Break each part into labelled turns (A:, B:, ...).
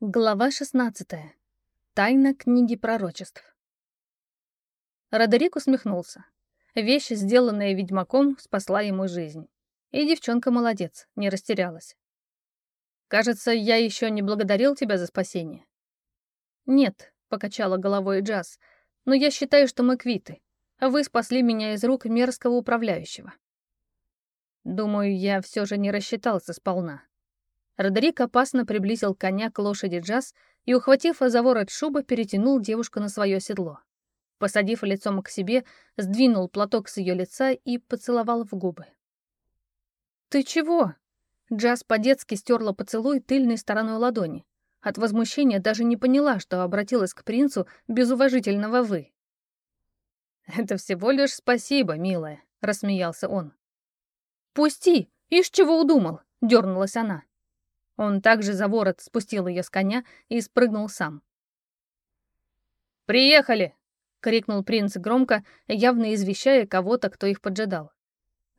A: Глава 16. Тайна книги пророчеств. Родерик усмехнулся. Вещь, сделанная ведьмаком, спасла ему жизнь. И девчонка молодец, не растерялась. «Кажется, я еще не благодарил тебя за спасение». «Нет», — покачала головой Джаз, «но я считаю, что мы квиты. Вы спасли меня из рук мерзкого управляющего». Думаю, я все же не рассчитался сполна. Родерик опасно приблизил коня к лошади Джаз и, ухватив за ворот шубы, перетянул девушку на свое седло. Посадив лицом к себе, сдвинул платок с ее лица и поцеловал в губы. «Ты чего?» Джаз по-детски стерла поцелуй тыльной стороной ладони. От возмущения даже не поняла, что обратилась к принцу без уважительного «вы». «Это всего лишь спасибо, милая», — рассмеялся он. «Пусти! Ишь чего удумал?» — дернулась она. Он также за ворот спустил ее с коня и спрыгнул сам. «Приехали!» — крикнул принц громко, явно извещая кого-то, кто их поджидал.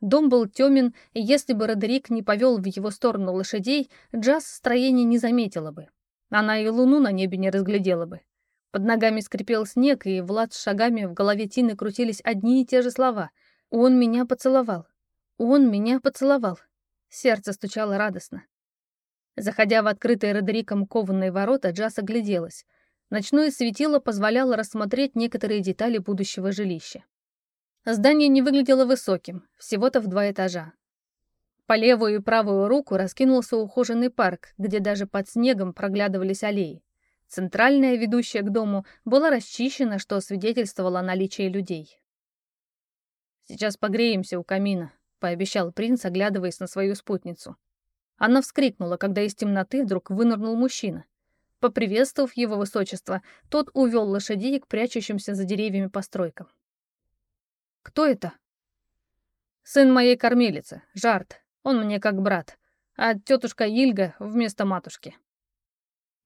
A: Дом был темен, и если бы Родерик не повел в его сторону лошадей, Джаз строение не заметила бы. Она и луну на небе не разглядела бы. Под ногами скрипел снег, и Влад с шагами в голове Тины крутились одни и те же слова. «Он меня поцеловал! Он меня поцеловал!» Сердце стучало радостно. Заходя в открытые Родериком кованые ворота, Джаз огляделась. Ночное светило позволяло рассмотреть некоторые детали будущего жилища. Здание не выглядело высоким, всего-то в два этажа. По левую и правую руку раскинулся ухоженный парк, где даже под снегом проглядывались аллеи. Центральная, ведущая к дому, была расчищена, что свидетельствовало о наличии людей. «Сейчас погреемся у камина», — пообещал принц, оглядываясь на свою спутницу. Она вскрикнула, когда из темноты вдруг вынырнул мужчина. Поприветствовав его высочество, тот увел лошадей к прячущимся за деревьями постройкам. «Кто это?» «Сын моей кормилицы, Жарт. Он мне как брат. А тетушка Ильга вместо матушки».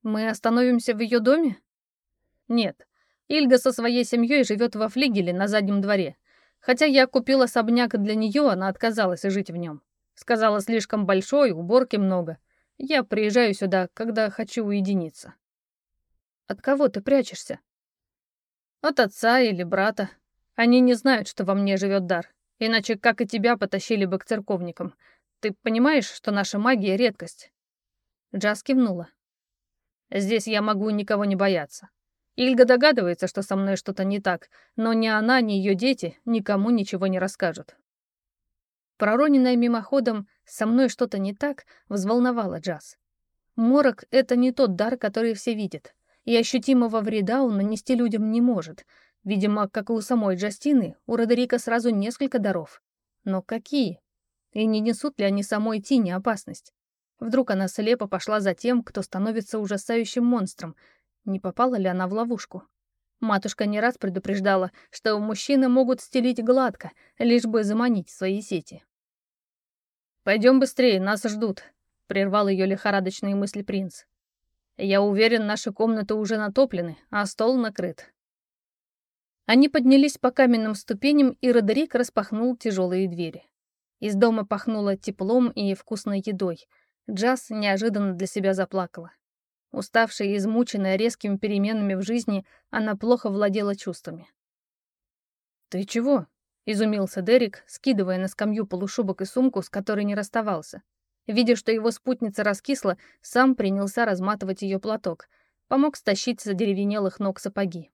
A: «Мы остановимся в ее доме?» «Нет. Ильга со своей семьей живет во флигеле на заднем дворе. Хотя я купил особняк для нее, она отказалась жить в нем. Сказала, слишком большой, уборки много. Я приезжаю сюда, когда хочу уединиться. От кого ты прячешься? От отца или брата. Они не знают, что во мне живет дар. Иначе, как и тебя, потащили бы к церковникам. Ты понимаешь, что наша магия — редкость?» Джаз кивнула. «Здесь я могу никого не бояться. Ильга догадывается, что со мной что-то не так, но ни она, ни ее дети никому ничего не расскажут. Пророненное мимоходом «со мной что-то не так» взволновало Джаз. Морок — это не тот дар, который все видят, и ощутимого вреда он нанести людям не может. Видимо, как и у самой Джастины, у Родерика сразу несколько даров. Но какие? И не несут ли они самой Тине опасность? Вдруг она слепо пошла за тем, кто становится ужасающим монстром. Не попала ли она в ловушку? Матушка не раз предупреждала, что мужчины могут стелить гладко, лишь бы заманить свои сети. «Пойдем быстрее, нас ждут», — прервал ее лихорадочные мысли принц. «Я уверен, наши комнаты уже натоплены, а стол накрыт». Они поднялись по каменным ступеням, и Родерик распахнул тяжелые двери. Из дома пахнуло теплом и вкусной едой. Джаз неожиданно для себя заплакала. Уставшая и измученная резкими переменами в жизни, она плохо владела чувствами. «Ты чего?» — изумился Дерек, скидывая на скамью полушубок и сумку, с которой не расставался. Видя, что его спутница раскисла, сам принялся разматывать ее платок, помог стащить с задеревенелых ног сапоги.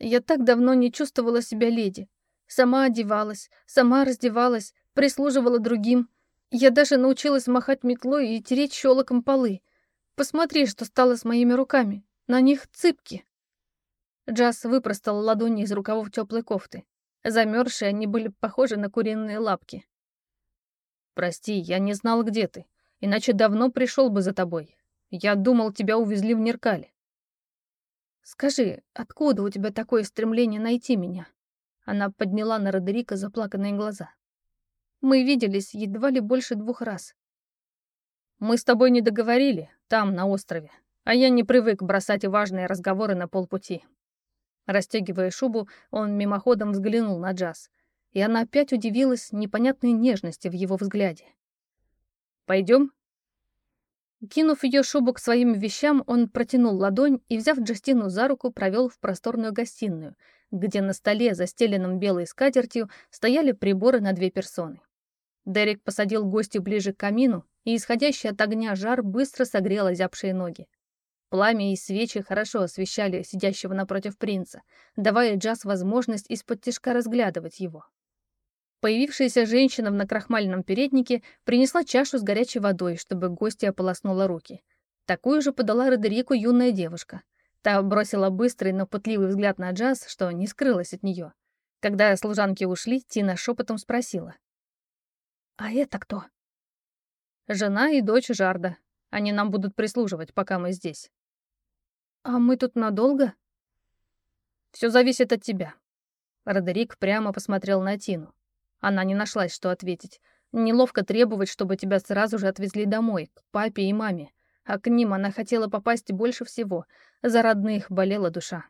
A: «Я так давно не чувствовала себя леди. Сама одевалась, сама раздевалась, прислуживала другим. Я даже научилась махать метлой и тереть щелоком полы. Посмотри, что стало с моими руками. На них цыпки. Джаз выпростал ладони из рукавов теплой кофты. Замерзшие они были похожи на куриные лапки. «Прости, я не знал, где ты. Иначе давно пришел бы за тобой. Я думал, тебя увезли в Неркаль». «Скажи, откуда у тебя такое стремление найти меня?» Она подняла на Родерика заплаканные глаза. «Мы виделись едва ли больше двух раз. Мы с тобой не договорили, там, на острове, а я не привык бросать важные разговоры на полпути. Растягивая шубу, он мимоходом взглянул на Джаз, и она опять удивилась непонятной нежности в его взгляде. «Пойдем?» Кинув ее шубу к своим вещам, он протянул ладонь и, взяв Джастину за руку, провел в просторную гостиную, где на столе, застеленном белой скатертью, стояли приборы на две персоны. Дерек посадил гостю ближе к камину, и исходящий от огня жар быстро согрел озябшие ноги. Пламя и свечи хорошо освещали сидящего напротив принца, давая Джаз возможность из-под тишка разглядывать его. Появившаяся женщина в накрахмальном переднике принесла чашу с горячей водой, чтобы гостья ополоснула руки. Такую же подала Родерику юная девушка. Та бросила быстрый, но пытливый взгляд на Джаз, что не скрылась от нее. Когда служанки ушли, Тина шепотом спросила. «А это кто?» «Жена и дочь Жарда. Они нам будут прислуживать, пока мы здесь». «А мы тут надолго?» «Все зависит от тебя». Родерик прямо посмотрел на Тину. Она не нашлась, что ответить. Неловко требовать, чтобы тебя сразу же отвезли домой, к папе и маме. А к ним она хотела попасть больше всего. За родных болела душа.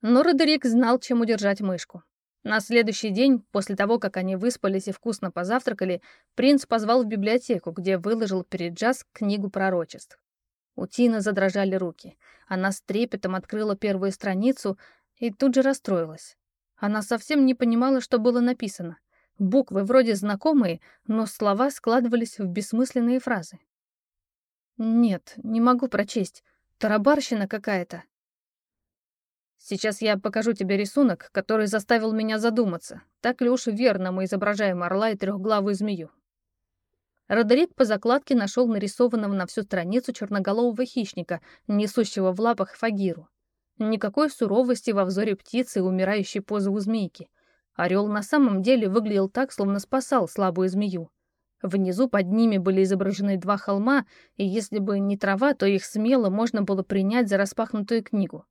A: Но Родерик знал, чем удержать мышку. На следующий день, после того, как они выспались и вкусно позавтракали, принц позвал в библиотеку, где выложил перед Джаз книгу пророчеств. У Тины задрожали руки. Она с трепетом открыла первую страницу и тут же расстроилась. Она совсем не понимала, что было написано. Буквы вроде знакомые, но слова складывались в бессмысленные фразы. «Нет, не могу прочесть. Тарабарщина какая-то». «Сейчас я покажу тебе рисунок, который заставил меня задуматься, так ли уж верно мы изображаем орла и трехглавую змею». Родерик по закладке нашел нарисованного на всю страницу черноголового хищника, несущего в лапах фагиру. Никакой суровости во взоре птицы и умирающей позы у змейки. Орел на самом деле выглядел так, словно спасал слабую змею. Внизу под ними были изображены два холма, и если бы не трава, то их смело можно было принять за распахнутую книгу.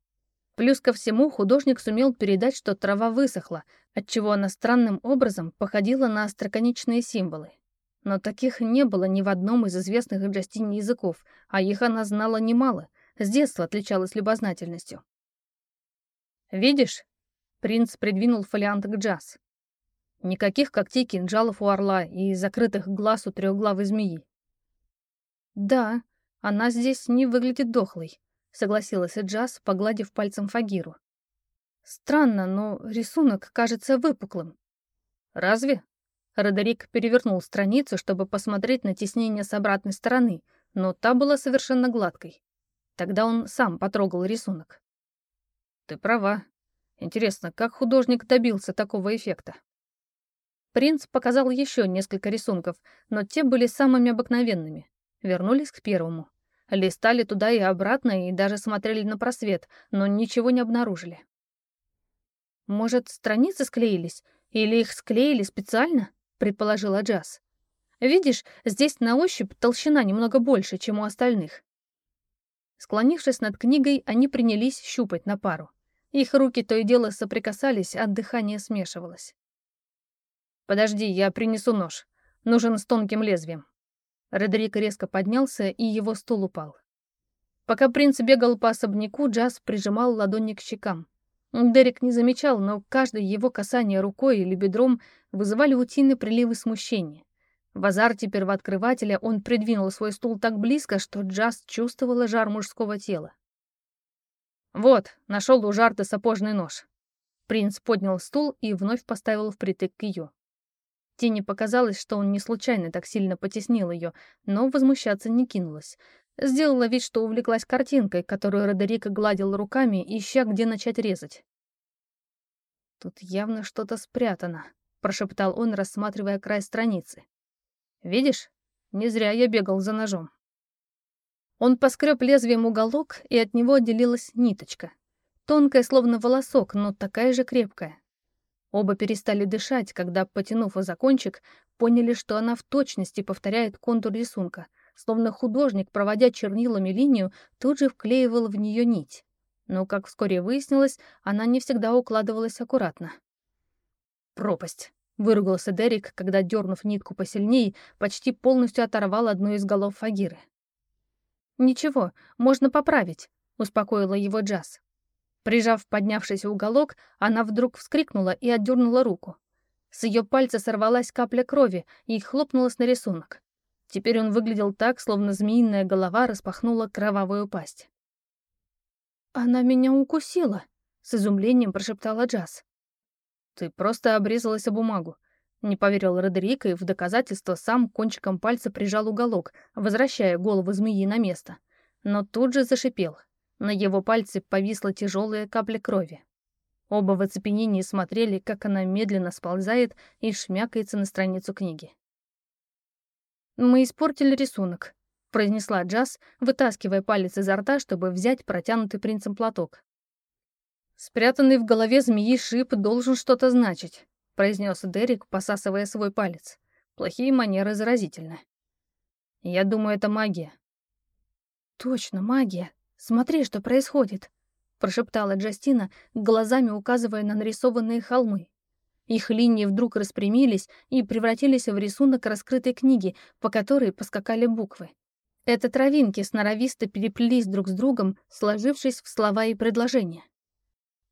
A: Плюс ко всему художник сумел передать, что трава высохла, отчего она странным образом походила на остроконечные символы. Но таких не было ни в одном из известных Джастине языков, а их она знала немало, с детства отличалась любознательностью. «Видишь?» — принц придвинул фолиант к Джаз. Никаких когтей кинжалов у орла и закрытых глаз у трехглавой змеи. «Да, она здесь не выглядит дохлой», — согласилась Джаз, погладив пальцем Фагиру. «Странно, но рисунок кажется выпуклым». «Разве?» Родерик перевернул страницу, чтобы посмотреть на теснение с обратной стороны, но та была совершенно гладкой. Тогда он сам потрогал рисунок. Ты права. Интересно, как художник добился такого эффекта? Принц показал еще несколько рисунков, но те были самыми обыкновенными. Вернулись к первому. Листали туда и обратно, и даже смотрели на просвет, но ничего не обнаружили. «Может, страницы склеились? Или их склеили специально?» — предположила Джаз. «Видишь, здесь на ощупь толщина немного больше, чем у остальных». Склонившись над книгой, они принялись щупать на пару. Их руки то и дело соприкасались, а дыхание смешивалось. «Подожди, я принесу нож. Нужен с тонким лезвием». Родерик резко поднялся, и его стул упал. Пока принц бегал по особняку, Джаз прижимал ладони к щекам. Дерек не замечал, но каждое его касание рукой или бедром вызывали у Тины приливы смущения. В азарте первооткрывателя он придвинул свой стул так близко, что Джаз чувствовала жар мужского тела. «Вот, нашел у Жарта сапожный нож». Принц поднял стул и вновь поставил впритык к ее. Тине показалось, что он не случайно так сильно потеснил ее, но возмущаться не кинулась. Сделала вид, что увлеклась картинкой, которую Родерика гладил руками, ища, где начать резать. «Тут явно что-то спрятано», — прошептал он, рассматривая край страницы. «Видишь? Не зря я бегал за ножом». Он поскреб лезвием уголок, и от него отделилась ниточка. Тонкая, словно волосок, но такая же крепкая. Оба перестали дышать, когда, потянув за кончик, поняли, что она в точности повторяет контур рисунка, словно художник, проводя чернилами линию, тут же вклеивал в нее нить. Но, как вскоре выяснилось, она не всегда укладывалась аккуратно. «Пропасть!» — выругался Дерек, когда, дернув нитку посильней, почти полностью оторвал одну из голов Фагиры. «Ничего, можно поправить», — успокоила его Джаз. Прижав поднявшийся уголок, она вдруг вскрикнула и отдернула руку. С ее пальца сорвалась капля крови и хлопнулась на рисунок. Теперь он выглядел так, словно змеиная голова распахнула кровавую пасть. «Она меня укусила», — с изумлением прошептала Джаз. «Ты просто обрезалась о бумагу», — не поверил Родерик и в доказательство сам кончиком пальца прижал уголок, возвращая голову змеи на место. Но тут же зашипел. На его пальце повисла тяжелая капля крови. Оба в оцепенении смотрели, как она медленно сползает и шмякается на страницу книги. «Мы испортили рисунок», — произнесла Джаз, вытаскивая палец изо рта, чтобы взять протянутый принцем платок. «Спрятанный в голове змеи шип должен что-то значить», — произнес Дерек, посасывая свой палец. «Плохие манеры заразительны». «Я думаю, это магия». «Точно, магия. Смотри, что происходит», — прошептала Джастина, глазами указывая на нарисованные холмы. Их линии вдруг распрямились и превратились в рисунок раскрытой книги, по которой поскакали буквы. Это травинки сноровисто переплелись друг с другом, сложившись в слова и предложения.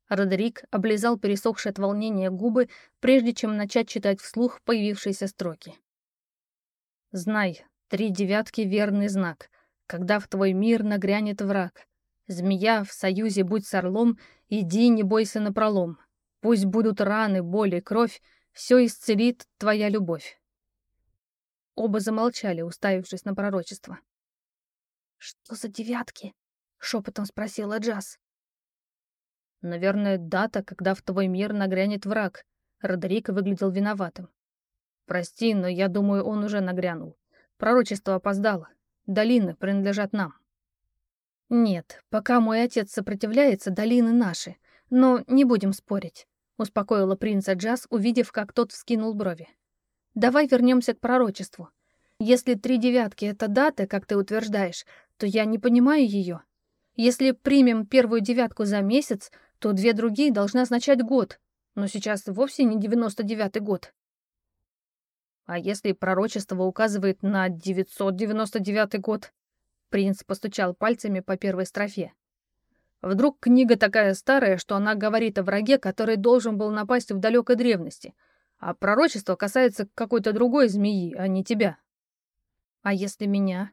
A: Родерик облизал пересохшие от волнения губы, прежде чем начать читать вслух появившиеся строки. «Знай, три девятки — верный знак, когда в твой мир нагрянет враг. Змея, в союзе будь с орлом, иди, не бойся напролом. Пусть будут раны, боли, кровь, все исцелит твоя любовь». Оба замолчали, уставившись на пророчество.
B: «Что за девятки?» — шепотом спросила Джаз.
A: «Наверное, дата, когда в твой мир нагрянет враг». Родерик выглядел виноватым. «Прости, но я думаю, он уже нагрянул. Пророчество опоздало. Долины принадлежат нам».
B: «Нет, пока мой отец сопротивляется, долины наши. Но не будем спорить», — успокоила принца Джаз, увидев, как тот вскинул брови. «Давай вернемся к пророчеству. Если три девятки — это дата, как ты утверждаешь, то я не понимаю ее. Если примем первую девятку за месяц, то две другие должны означать год. Но сейчас вовсе не 99-й год.
A: А если пророчество указывает на 999 год? Принц постучал пальцами по первой строфе. Вдруг книга такая старая, что она говорит о враге, который должен был напасть в далекой древности, а пророчество касается какой-то другой змеи, а не тебя.
B: А если меня?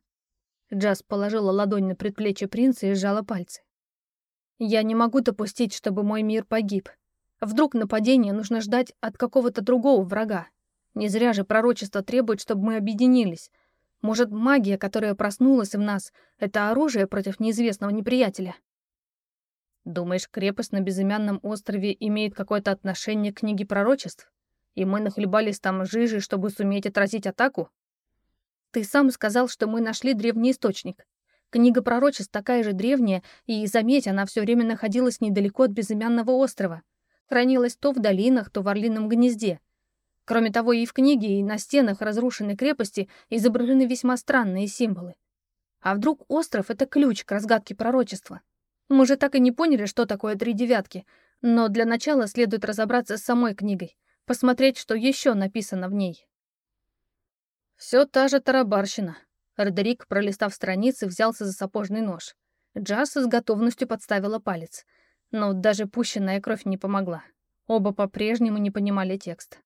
B: Джаз положила ладонь на предплечье принца и сжала пальцы. «Я не могу допустить, чтобы мой мир погиб. Вдруг нападение нужно ждать от какого-то другого врага. Не зря же пророчество требует, чтобы мы объединились. Может, магия, которая проснулась в нас, это оружие против неизвестного неприятеля?»
A: «Думаешь, крепость на безымянном острове имеет какое-то отношение к книге пророчеств? И мы нахлебались там жижи, чтобы суметь отразить атаку?»
B: Ты сам сказал, что мы нашли древний источник. Книга пророчеств такая же древняя, и, заметь, она все время находилась недалеко от безымянного острова. Хранилась то в долинах, то в орлином гнезде. Кроме того, и в книге, и на стенах разрушенной крепости изображены весьма странные символы. А вдруг остров — это ключ к разгадке пророчества? Мы же так и не поняли, что такое три девятки, но для начала следует разобраться с самой книгой, посмотреть, что еще написано в ней.
A: Все та же тарабарщина. Родерик, пролистав страницы, взялся за сапожный нож. Джаз с готовностью подставила палец. Но даже пущенная кровь не помогла. Оба по-прежнему не понимали текст.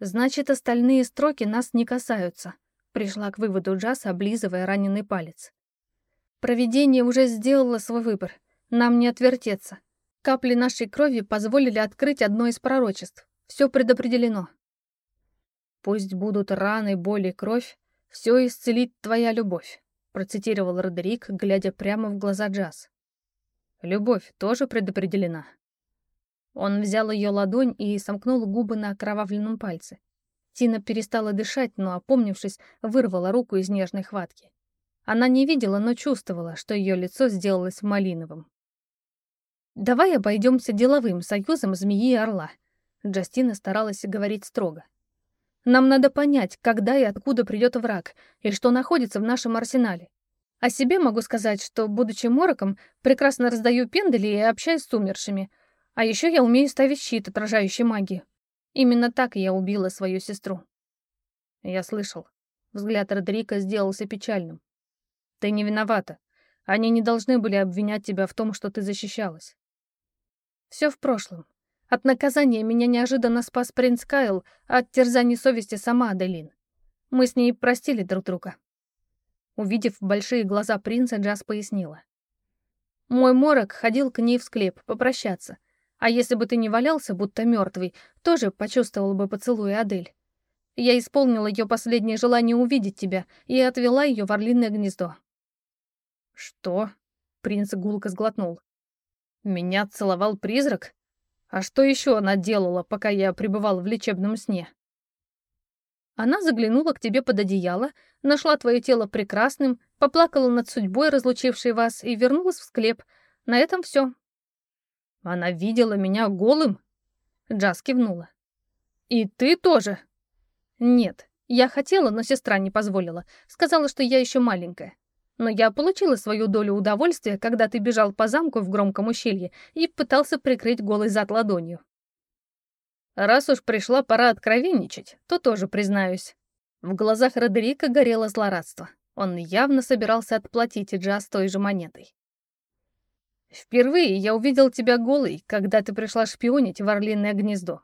B: «Значит, остальные строки нас не касаются», — пришла к выводу Джаз, облизывая раненый палец. «Провидение уже сделало свой выбор. Нам не отвертеться. Капли нашей крови позволили открыть одно из пророчеств. Все предопределено.
A: «Пусть будут раны, боли, кровь, все исцелит твоя любовь», процитировал Родерик, глядя прямо в глаза Джаз. «Любовь тоже предопределена». Он взял ее ладонь и сомкнул губы на окровавленном пальце. Тина перестала дышать, но, опомнившись, вырвала руку из нежной хватки. Она не видела, но чувствовала, что ее лицо сделалось малиновым.
B: «Давай обойдемся деловым союзом змеи и орла», Джастина старалась говорить строго. Нам надо понять, когда и откуда придет враг, и что находится в нашем арсенале. О себе могу сказать, что, будучи мороком, прекрасно раздаю пендали и общаюсь с умершими. А еще я умею ставить щит, отражающий магию. Именно так я убила свою сестру.
A: Я слышал. Взгляд Родерика сделался печальным. Ты не виновата. Они не должны были обвинять тебя в том, что ты защищалась.
B: Все в прошлом. От наказания меня неожиданно спас принц Кайл, а от терзаний совести сама Аделин.
A: Мы с ней простили друг друга. Увидев большие глаза принца, Джаз пояснила. Мой морок ходил к ней в склеп попрощаться. А если бы ты не валялся, будто мертвый, тоже почувствовал бы поцелуй Адель. Я исполнила ее последнее желание увидеть тебя и отвела ее в орлиное гнездо. Что? Принц гулко сглотнул. Меня целовал призрак? А что еще она делала, пока я пребывал в лечебном сне? Она заглянула к тебе под одеяло, нашла твое тело прекрасным, поплакала над судьбой, разлучившей вас, и вернулась в склеп. На этом все. Она видела меня голым? Джаз кивнула. И ты тоже? Нет, я хотела, но сестра не позволила. Сказала, что я еще маленькая. Но я получила свою долю удовольствия, когда ты бежал по замку в громком ущелье и пытался прикрыть голый зад ладонью. Раз уж пришла пора откровенничать, то тоже признаюсь. В глазах Родерика горело злорадство. Он явно собирался отплатить Джаз той же монетой. «Впервые я увидел тебя голой, когда ты пришла шпионить в Орлиное гнездо.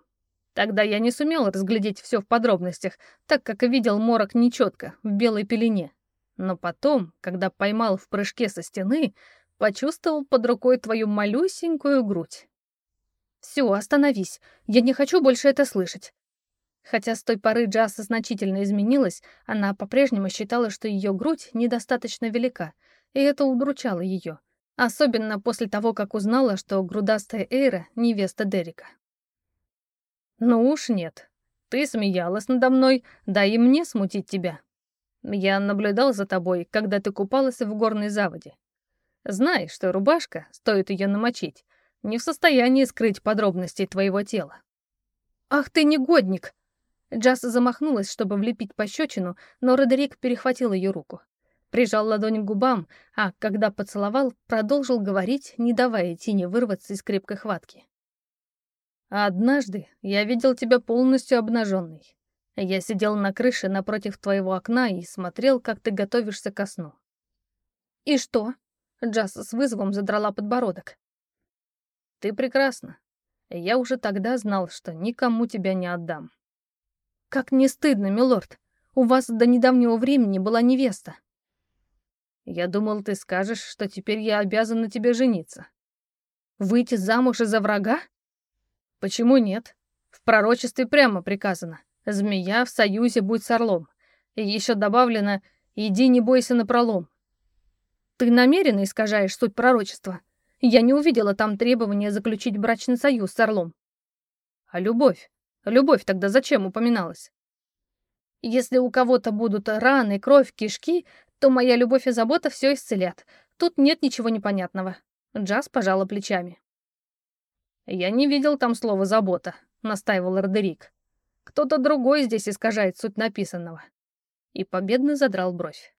A: Тогда я не сумел разглядеть все в подробностях, так как видел морок нечетко, в белой пелене. Но потом, когда поймал в прыжке со стены, почувствовал под рукой твою малюсенькую грудь. Все, остановись, я не хочу больше это слышать. Хотя с той поры Джаз значительно изменилась, она по-прежнему считала, что ее грудь недостаточно велика, и это удручало ее, особенно после того, как узнала, что грудастая Эйра — невеста Дерека. «Ну уж нет. Ты смеялась надо мной, да и мне смутить тебя. Я наблюдал за тобой, когда ты купалась в горной заводе. Знай, что рубашка, стоит ее намочить, не в состоянии скрыть подробности твоего тела. «Ах ты негодник!» Джаз замахнулась, чтобы влепить пощечину, но Родерик перехватил ее руку. Прижал ладонь к губам, а когда поцеловал, продолжил говорить, не давая Тине вырваться из крепкой хватки. «Однажды я видел тебя полностью обнаженной. Я сидел на крыше напротив твоего окна и смотрел, как ты готовишься ко сну. «И что?» — Джаз с вызовом задрала подбородок. «Ты прекрасна. Я уже тогда знал, что никому тебя не отдам». «Как не стыдно, милорд. У вас до недавнего времени была невеста». «Я думал, ты скажешь, что теперь я обязан на тебе жениться». «Выйти замуж из-за врага?» «Почему нет? В пророчестве прямо приказано. Змея в союзе будь с орлом. И еще добавлено «иди не бойся на пролом». Ты намеренно искажаешь суть пророчества. Я не увидела там требования заключить брачный союз с орлом. А любовь? Любовь тогда зачем упоминалась? Если у кого-то будут раны, кровь, кишки, то моя любовь и забота все исцелят. Тут нет ничего непонятного. Джаз пожала плечами. «Я не видел там слова «забота», — настаивал Родерик. Кто-то другой здесь искажает суть написанного. И победно задрал бровь.